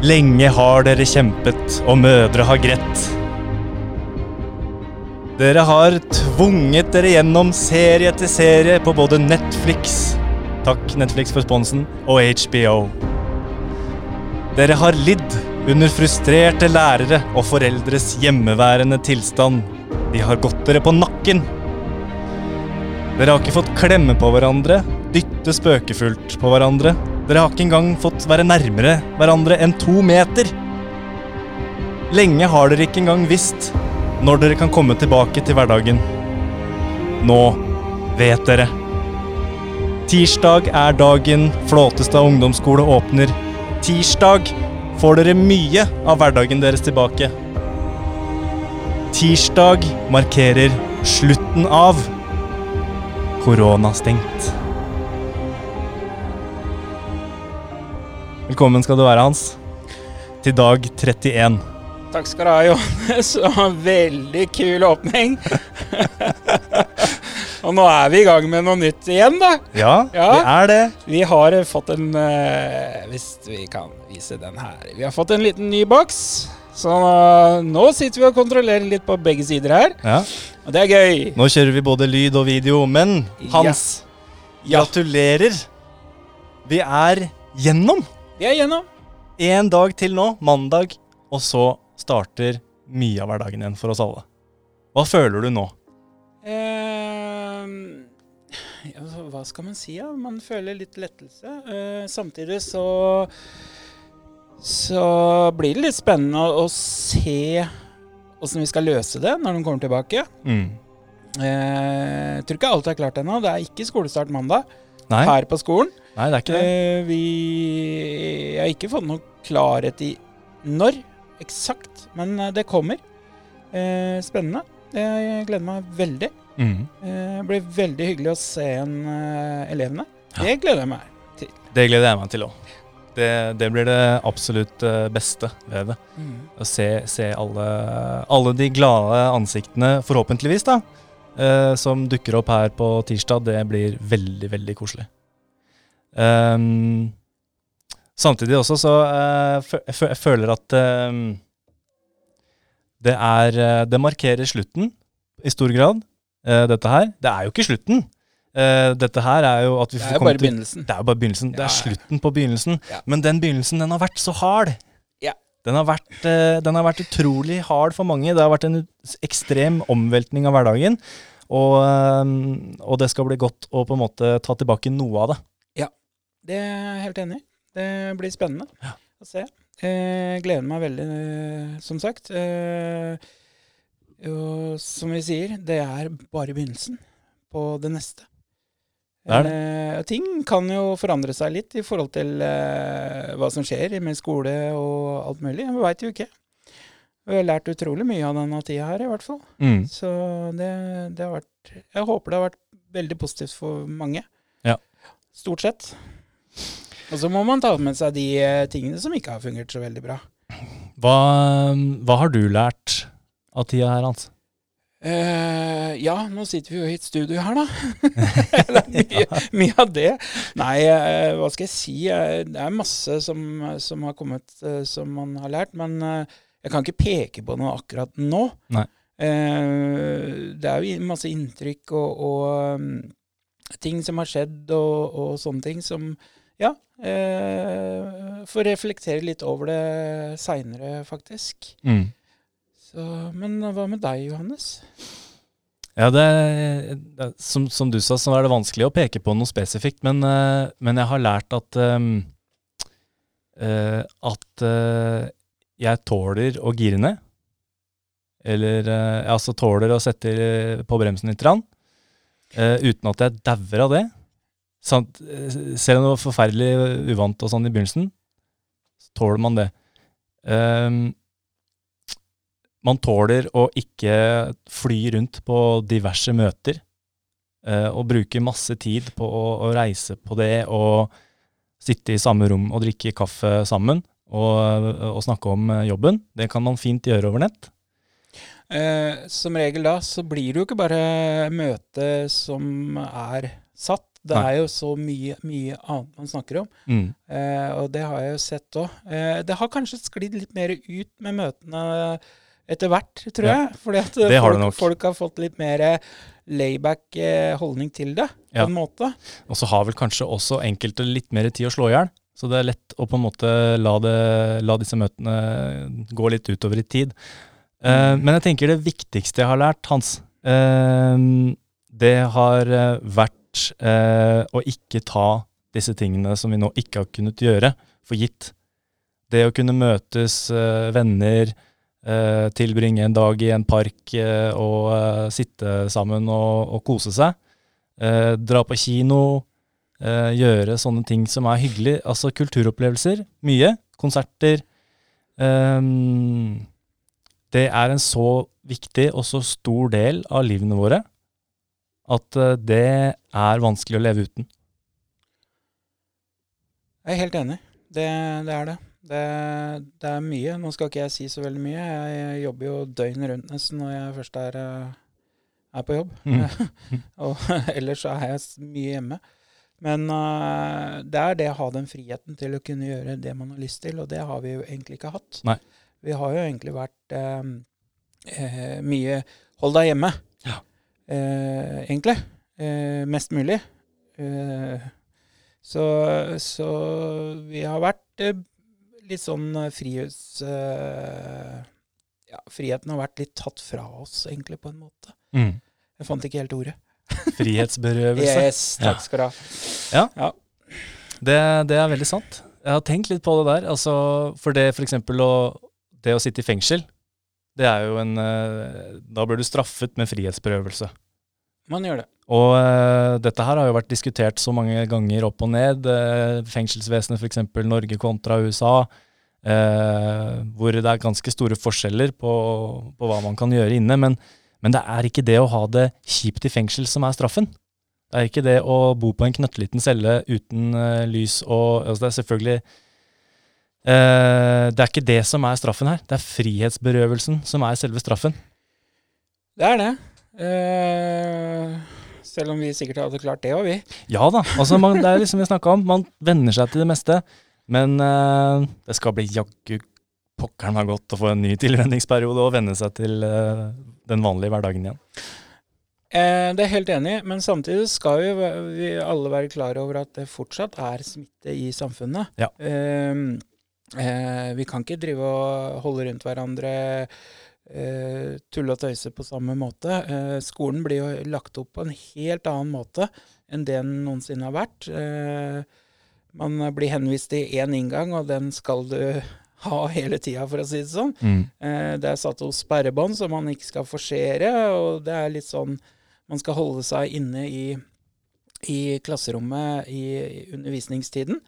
Lenge har dere kjempet, og mødre har grett. Dere har tvunget dere gjennom serie etter serie på både Netflix Takk, Netflix for sponsen, og HBO. Dere har lidd under frustrerte lærere og foreldres hjemmeværende tilstand. De har gått dere på nakken. Dere har ikke fått klemme på hverandre, dytte spøkefullt på hverandre. Dere har ikke engang fått være nærmere hverandre enn to meter. Lenge har dere ikke engang visst når dere kan komme tilbake til hverdagen. Nå vet dere. Tirsdag er dagen Flåtestad ungdomsskole åpner. Tirsdag får dere mye av hverdagen deres tilbake. Tirsdag markerer slutten av koronastengt. Velkommen skal du være, Hans, til dag 31. Takk skal du ha, Johannes. Veldig kul åpning. og nå er vi i gang med noe nytt igjen, da. Ja, Ja. det er det. Vi har eh, fått en uh, Hvis vi kan vise den her. Vi har fått en liten ny boks. Så eh, nå sitter vi og kontrollerer litt på begge sider her. Ja. Og det er gøy. Nå kjører vi både lyd og video, men Hans, Ja. gratulerer. Vi er gjennom. Vi er igjennom. Én dag til nå, mandag, og så starter mye av hverdagen igjen for oss alle. Hva føler du nå? Eh, ja, hva skal man si? Ja? Man føler litt lettelse. Eh, samtidig så så blir det litt spennende å, å se åssen vi skal løse det når de kommer tilbake. Mm. Eh, jeg tror ikke alt er klart ennå. Det er ikke skolestart mandag Nei, her på skolen. nei, det er ikke det. Eh, vi Jeg har ikke fått noe klarhet i når eksakt, men eh, det kommer. Eh, spennende. Jeg gleder meg veldig. Mm. Eh, Det blir veldig hyggelig å se igjen elevene. Det gleder jeg meg til. Det gleder jeg meg til òg. Det, det blir det absolutt beste ved det. Å se, se alle, alle de glade ansiktene, forhåpentligvis, da, eh, som dukker opp her på tirsdag. Det blir veldig, veldig koselig. Um, samtidig også så eh, jeg føler at eh, det er eh, Det markerer slutten i stor grad, eh, dette her. Det er jo ikke slutten. Eh, dette her er jo at vi Det får er jo komme bare til begynnelsen. det er bare begynnelsen. Det er slutten på begynnelsen. Ja. Men den begynnelsen, den har vært så hard. Den har, vært, eh, den har vært utrolig hard for mange. Det har vært en ekstrem omveltning av hverdagen. Og, eh, og det skal bli godt å på en måte ta tilbake noe av det. Ja, Det er jeg helt enig i. Det blir spennende Ja. å se. Jeg gleder meg veldig, eh, som sagt. Eh, og som vi sier, det er bare begynnelsen på det neste. Eh, ting kan jo forandre seg litt i forhold til eh, hva som skjer med skole og alt mulig. Vi veit jo ikke. Vi har lært utrolig mye av denne tida her, i hvert fall. Mm. Så det, det har vært Jeg håper det har vært veldig positivt for mange. Ja. Stort sett. Og så må man ta med seg de eh, tingene som ikke har fungert så veldig bra. Hva, hva har du lært av tida her, Hans? Eh, ja, nå sitter vi jo i et studio her, da. mye, mye av det. Nei, uh, hva skal jeg si. Eh, det er masse som, som har kommet som man har lært. Men jeg kan ikke peke på noe akkurat nå. Nei. Det er jo masse inntrykk og, og um, ting som har skjedd og, og sånne ting som Ja. Får reflektere litt over det seinere, faktisk. Mm. Så, men hva med deg, Johannes? Ja, det, som, som du sa, så er det vanskelig å peke på noe spesifikt, men, eh, men jeg har lært at ehm, eh, At eh, jeg tåler å gire ned. Eller jeg altså tåler å sette på bremsen litt, rann, uten at jeg dauer av det. Sant? Eh, Selv om det var forferdelig uvant og sånn i begynnelsen, så tåler man det. Ehm, man tåler å ikke fly rundt på diverse møter eh, og bruke masse tid på å, å reise på det og sitte i samme rom og drikke kaffe sammen og, og snakke om eh, jobben. Det kan man fint gjøre over nett. Eh, som regel da så blir det jo ikke bare møte som er satt, Det Nei. er jo så mye, mye annet man snakker om. Mm. Eh, og det har jeg jo sett òg. Eh, det har kanskje sklidd litt mer ut med møtene etter hvert, tror Ja. jeg. Fordi at folk, folk har fått litt mer layback eh, holdning til det, på Ja. en måte. Og så har vel kanskje også enkelte litt mer tid å slå i hjel. Så det er lett å på en måte la, det, la disse møtene gå litt utover i tid. Uh, men jeg tenker det viktigste jeg har lært, Hans, uh, det har vært uh, å ikke ta disse tingene som vi nå ikke har kunnet gjøre, for gitt. Det å kunne møtes, venner, tilbringe en dag i en park eh, og eh, sitte sammen og, og kose seg. Eh, dra på kino, eh, gjøre sånne ting som er hyggelig. Altså kulturopplevelser. Mye. Konserter. Det er en så viktig og så stor del av livene våre at eh, det er vanskelig å leve uten. Jeg er helt enig. Det, det er det. Det. Det er mye. Nå skal ikke jeg si så veldig mye. Jeg jobber jo døgnet rundt nesten når jeg først er, eh, er på jobb. Mm. og ellers er jeg mye hjemme. Men uh, det er det å ha den friheten til å kunne gjøre det man har lyst til, og det har vi jo egentlig ikke hatt. Nei. Vi har jo egentlig vært uh, uh, mye hold deg hjemme, Ja. egentlig. Mest mulig. Så, så vi har vært litt sånn frihus... frihets... Eh, ja, friheten har vært litt tatt fra oss, egentlig, på en måte. Mm. Jeg fant ikke helt ordet. Frihetsberøvelse. Yes, takk skal du ha. Det, det er veldig sant. Jeg har tenkt litt på det der. Altså, for det for eksempel å, det å sitte i fengsel, det er jo en eh, Da blir du straffet med frihetsberøvelse. Man gjør det. Og uh, dette her har jo vært diskutert så mange ganger opp og ned. Uh, fengselsvesenet f.eks. Norge kontra USA. Uh, hvor det er ganske store forskjeller på, på hva man kan gjøre inne. Men, men det er ikke det å ha det kjipt i fengsel som er straffen. Det er ikke det å bo på en knøttliten celle uten uh, lys og altså Det er selvfølgelig uh, Det er ikke det som er straffen her. Det er frihetsberøvelsen som er selve straffen. Det er det. Eh, selv om vi sikkert hadde klart det òg, vi. Ja da, altså man, det er liksom vi snakka om. Man venner seg til det meste. Men uh, det skal bli jaggu pokkeren meg godt å få en ny tilvenningsperiode og venne seg til uh, den vanlige hverdagen igjen. Eh, det er helt enig men samtidig skal vi, vi alle være klar over at det fortsatt er smitte i samfunnet. Ja. Eh, eh, vi kan ikke drive og holde rundt hverandre, tulle og tøyse på samme måte. Eh, skolen blir jo lagt opp på en helt annen måte enn det den noensinne har vært. Eh, man blir henvist til én inngang, og den skal du ha hele tida, for å si det sånn. Eh, Det er satt opp sperrebånd, som man ikke skal forsere. Og det er litt sånn Man skal holde seg inne i, i klasserommet i, undervisningstiden.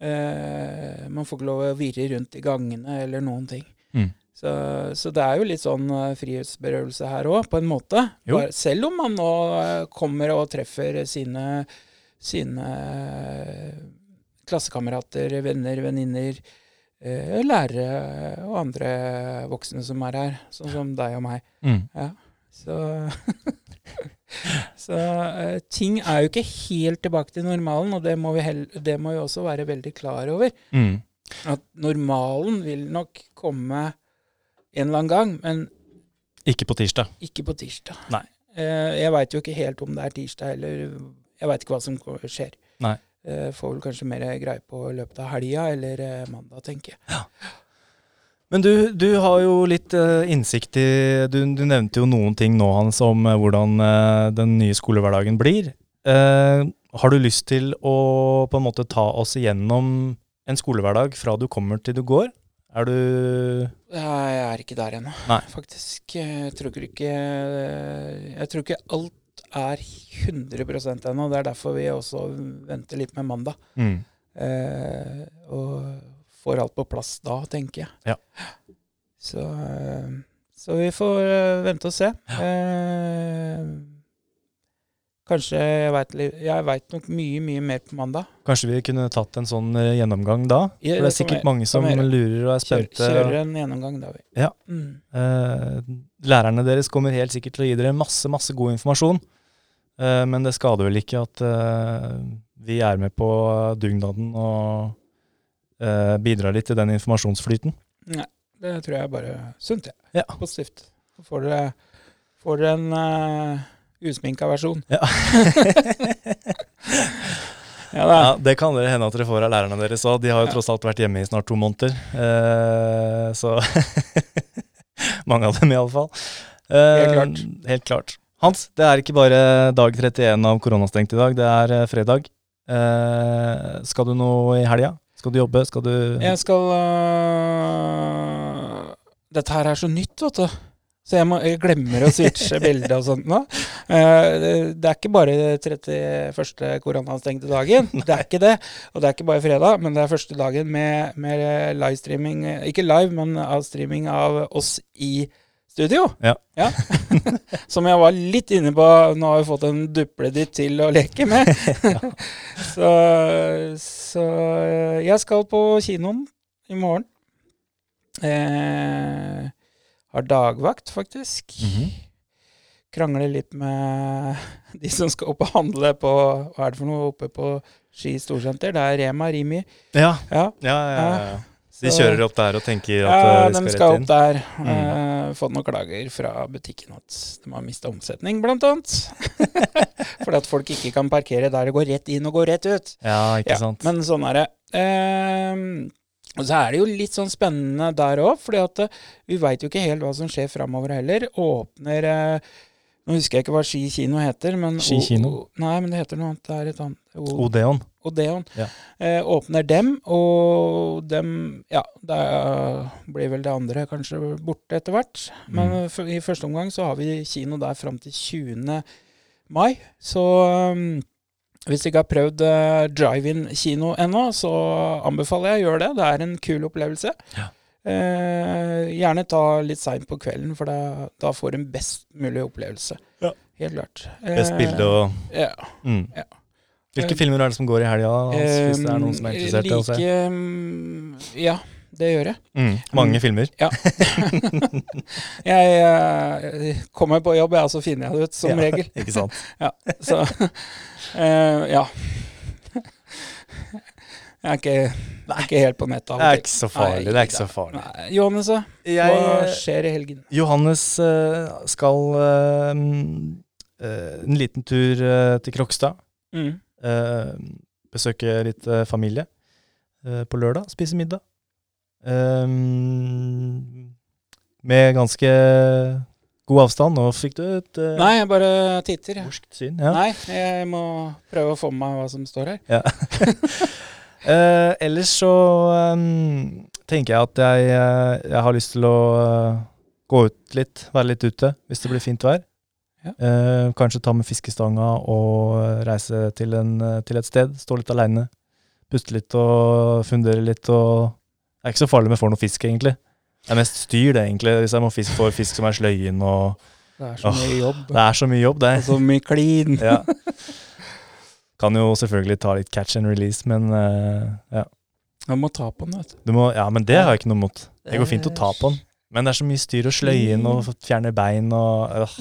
Eh, man får ikke lov å virre rundt i gangene eller noen ting. Mm. Så, så det er jo litt sånn eh, frihetsberøvelse her òg, på en måte. Bare, selv om man nå eh, kommer og treffer sine, sine eh, klassekamerater, venner, venninner, lærere og andre voksne som er her, sånn som deg og meg. Mm. Ja, så Så ting er jo ikke helt tilbake til normalen, og det må vi, det må vi også være veldig klar over. Mm. At normalen vil nok komme en eller annen gang, men Ikke på tirsdag. ikke på tirsdag. Nei. Eh, jeg veit jo ikke helt om det er tirsdag, eller jeg veit ikke hva som skjer. Nei. Eh, får vel kanskje mer greie på løpet av helga eller eh, mandag, tenker jeg. Ja. Men du, du har jo litt innsikt i du, du nevnte jo noen ting nå, Hans, om hvordan den nye skolehverdagen blir. Eh, har du lyst til å på en måte ta oss igjennom en skolehverdag fra du kommer til du går? Er du Jeg er ikke der ennå, faktisk. Jeg tror ikke Jeg tror ikke alt er 100% ennå. Det er derfor vi også venter litt med mandag. mm. Eh, og får alt på plass da, tenker jeg. Ja. Så, eh, så vi får eh, vente og se. Eh, kanskje jeg veit nok mye, mye mer på mandag. Kanskje vi kunne tatt en sånn eh, gjennomgang da? Ja, For det er sikkert jeg, mange som lurer og er Kjør, spente. kjører en gjennomgang da, vi. Ja. Mm. Eh, lærerne deres kommer helt sikkert til å gi dere masse, masse god informasjon. Eh, men det skader vel ikke at eh, vi er med på dugnaden og eh, bidrar litt til den informasjonsflyten. Nei, det tror jeg er bare sunt, jeg. Ja. Positivt. Så får dere, får dere en uh, usminka versjon. Ja. Ja. Ja, Det kan dere hende at dere får av lærerne deres òg. De har jo tross alt vært hjemme i snart to måneder. Eh, så Mange av dem, iallfall. Eh, Helt klart. Helt klart. Hans, det er ikke bare dag 31 av koronastengt i dag, det er eh, fredag. Eh, skal du noe i helga? Skal du jobbe? Skal du Jeg skal uh... Dette her er så nytt, vet du. Så jeg, må, jeg glemmer å switche bilde og sånt nå. Uh, det, er ikke bare 31. koronastengte dagen. Det er ikke det. Og det er ikke bare fredag, men det er første dagen med, med livestreaming Ikke live, men avstreaming av oss i studio. Ja. Som jeg var litt inne på Nå har vi fått en duppeditt til å leke med. så, så eh, jeg skal på kinoen i morgen. Eh, har dagvakt, faktisk. Mhm. Krangler litt med de som skal opp og handle på Hva er det for noe oppe på Ski storsenter? Det er Rema Rimi. Ja, Ja, ja, ja, ja, ja. De kjører opp der og tenker at ja, inn. Ja, de skal skal opp der. Mm. Uh, fått noen klager fra butikken at de har mista omsetning, blant annet. Fordi at folk ikke kan parkere der det går rett inn og går rett ut. Ja, ikke Ja, sant. Men sånn er det. Ehm, og så er det jo litt sånn spennende der òg, at eh, vi veit jo ikke helt hva som skjer framover heller. Åpner eh, Nå husker jeg ikke hva Ski kino heter. Men Ski kino? O- Nei, men det heter noe annet. Det er et annet. O- Odeon. Odeon. Ja. Eh, åpner dem, og dem Ja, da blir vel det andre kanskje borte etter hvert. Men Mm. i første omgang så har vi kino der fram til 20. mai. Så um, hvis du ikke har prøvd uh, drive-in-kino ennå, så anbefaler jeg å gjøre det. Det er en kul opplevelse. Ja. Eh, gjerne ta litt seint på kvelden, for da, da får du en best mulig opplevelse. Ja. Helt klart. Best Eh, bilde og ja. mm. Ja. Hvilke Eh, filmer er det som går i helga, hvis det er noen som er interessert i å se? Mm, ja, det gjør jeg. Mm. Mange filmer. Ja. jeg eh, kommer på jobb, og så finner jeg det ut, som Ja, regel. Ikke sant. Så uh, ja. Jeg er ikke, jeg ikke helt på nettet Det er ikke så farlig. Nei, Det er ikke så farlig. Nei. Johannes, da? hva Jeg, skjer i helgen? Johannes eh, skal eh, en liten tur til Krokstad. Mm. Besøke litt familie på lørdag. Spise middag. Eh, med ganske god avstand. Nå fikk du et uh, Nei, jeg bare titter. jeg. morskt syn. Ja. Nei, jeg må prøve å få med meg hva som står her. Ja. uh, ellers så um, tenker jeg at jeg, eh, jeg har lyst til å gå ut litt, være litt ute, hvis det blir fint vær. Ja. Uh, kanskje ta med fiskestanga og reise til, en, til et sted. Stå litt aleine. Puste litt og fundere litt. Og det er ikke så farlig om jeg får noe fisk, egentlig. Det er mest styr, det, egentlig, hvis jeg må fisk, får fisk som er sløyen og Det er så Åh, mye jobb. Det er så mye jobb, det. Og så mye klin. Ja. Kan jo selvfølgelig ta litt catch and release, men uh, ja. Du må ta på den, vet du. Du må, ja, men det har jeg ikke noe mot. Det går fint å ta på den. Men det er så mye styr og sløye inn og fjerne bein og øh.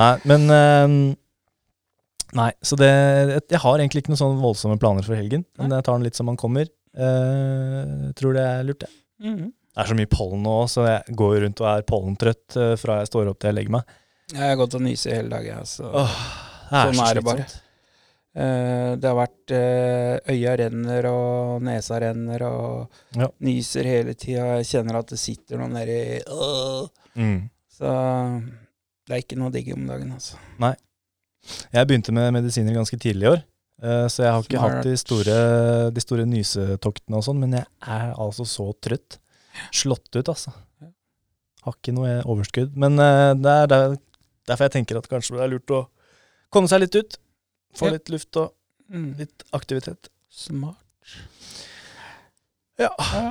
Nei, men øh, Nei, så det Jeg har egentlig ikke noen sånne voldsomme planer for helgen. Men jeg tar den litt som man kommer. Eh, tror det er lurt, det. -hmm. Det er så mye pollen nå, så jeg går rundt og er pollentrøtt eh, fra jeg står opp til jeg legger meg. Jeg har gått og nyst i hele dag, jeg. Så. Åh, det er Sånn så er det bare. Eh, det har vært uh, Øya renner, og nesa renner, og Ja. nyser hele tida. Jeg kjenner at det sitter noe nedi uh, Mm. Så det er ikke noe digg om dagen, altså. Jeg begynte med medisiner ganske tidlig i år, så jeg har ikke Smart. hatt de store, de store nysetoktene og sånn, men jeg er altså så trøtt. Slått ut, altså. Har ikke noe overskudd. Men eh, det er derfor jeg tenker at kanskje det er lurt å komme seg litt ut. Få litt luft og Mm. litt aktivitet. Smart. Ja. Ja.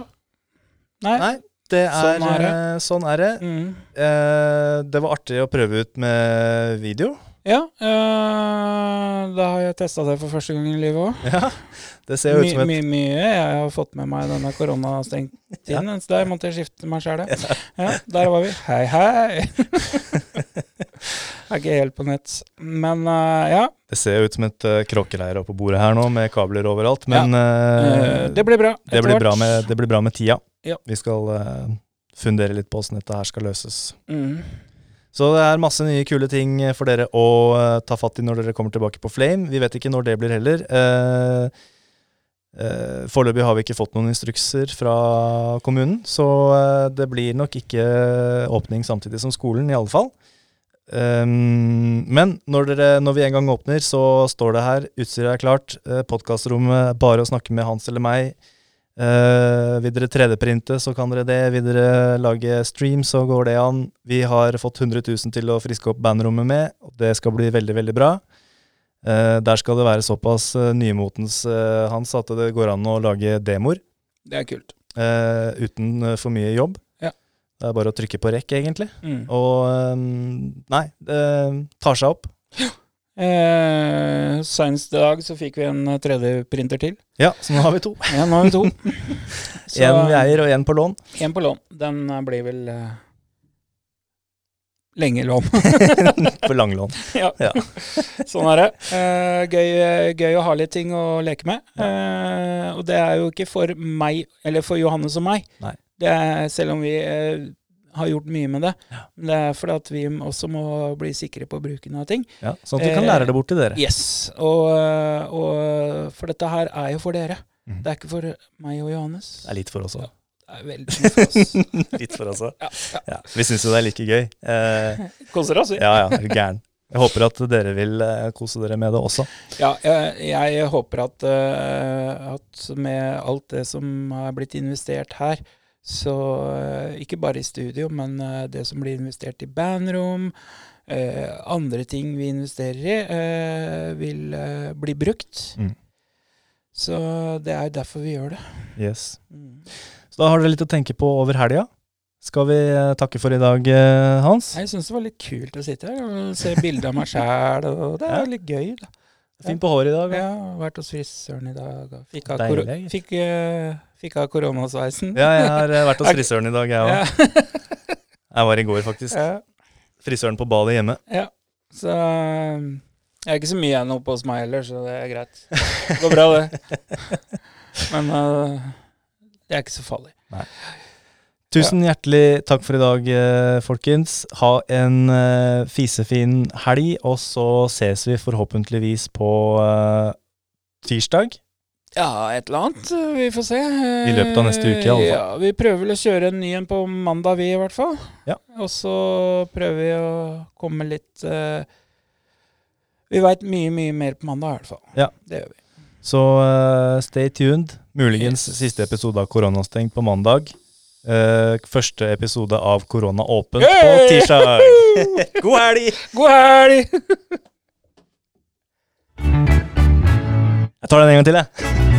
Nei. Nei, det er Sånn er det. eh, Sånn er det. Mm. Eh, det var artig å prøve ut med video. Ja, Øh, da har jeg testa det for første gang i livet òg. Ja, det ser jo ut som et my, mye jeg har fått med meg denne koronastengtiden. Så der måtte jeg skifte meg sjæl. Ja, der var vi. Hei, hei. er ikke helt på nett. Men uh, ja, Det ser ut som et uh, kråkeleir på bordet her nå, med kabler overalt. Men ja. uh, det blir bra. det, blir bra med, det blir bra med tida. Ja. Vi skal uh, fundere litt på åssen dette her skal løses. Mm. Så det er masse nye kule ting for dere å uh, ta fatt i når dere kommer tilbake på Flame. Vi vet ikke når det blir heller. Uh, Foreløpig har vi ikke fått noen instrukser fra kommunen, så uh, det blir nok ikke åpning samtidig som skolen, i alle fall. Um, men når, dere, når vi en gang åpner, så står det her, utstyret er klart, uh, podkastrommet, bare å snakke med Hans eller meg. Eh, vil dere 3D-printe, så kan dere det. Vil dere lage stream, så går det an. Vi har fått 100 000 til å friske opp bandrommet med, og det skal bli veldig, veldig bra. Uh, der skal det være såpass uh, nymotens Hans at det går an å lage demoer Det er kult. uten for mye jobb. Ja. Det er bare å trykke på rekk, egentlig. Mm. Og nei, det tar seg opp. Eh, Senest i dag så fikk vi en 3D-printer til. Ja, så nå har vi to. Ja, nå har vi to. Én vi eier, og én på lån. En på lån. Den eh, blir vel eh, lenge lån. på langlån. ja. Ja. sånn er det. Eh, gøy, gøy å ha litt ting å leke med. Eh, og det er jo ikke for meg, eller for Johannes og meg. Nei. Det er, selv om vi eh, har gjort mye med det. Ja. Det er fordi at vi også må bli sikre på bruken av ting. Ja, sånn at vi kan lære det bort til dere. Yes. Og, eh, og for dette her er jo for dere. Mm. Det er ikke for meg og Johannes. Det er litt for oss òg. Er veldig mye for oss. Litt for oss òg. Ja, ja. Ja, vi syns jo det er like gøy. Eh, Koser oss, vi. ja ja, gæren. Jeg håper at dere vil eh, kose dere med det også. Ja, jeg, jeg håper at, eh, at med alt det som er blitt investert her, så eh, ikke bare i studio, men eh, det som blir investert i bandrom, eh, andre ting vi investerer i, vil bli brukt. Mm. Så det er derfor vi gjør det. Yes. Mm. Så da har dere litt å tenke på over helga. Skal vi takke for i dag, Hans? Jeg syns det var litt kult å sitte her og se bilder av meg sjæl, det er litt gøy. da. Fint på håret i dag. Ja, Ja, vært hos frisøren i dag. Fikk, av kor fikk, uh, fikk av koronasveisen. ja jeg har eh, vært hos frisøren i dag, jeg òg. Ja. Jeg var i går, faktisk. Ja, Frisøren på badet hjemme. ja. Så um, jeg er ikke så mye igjen oppe hos meg heller, så det er greit. Det går bra, det. Men uh, det er ikke så farlig. Tusen hjertelig takk for i dag, eh, folkens. Ha en eh, fisefin helg, og så ses vi forhåpentligvis på eh, tirsdag. Ja, et eller annet. Vi får se. I løpet av neste uke, iallfall. Ja, Vi prøver vel å kjøre en ny en på mandag, vi i hvert fall. Ja. Og så prøver vi å komme litt uh, Vi veit mye, mye mer på mandag, i hvert fall. Ja. Det gjør vi. Så uh, stay tuned. Muligens Yes. siste episode av Koronastengt på mandag. Eh, første episode av Korona åpent Hey! på tirsdag. God helg! God helg! Jeg tar den en gang til, jeg.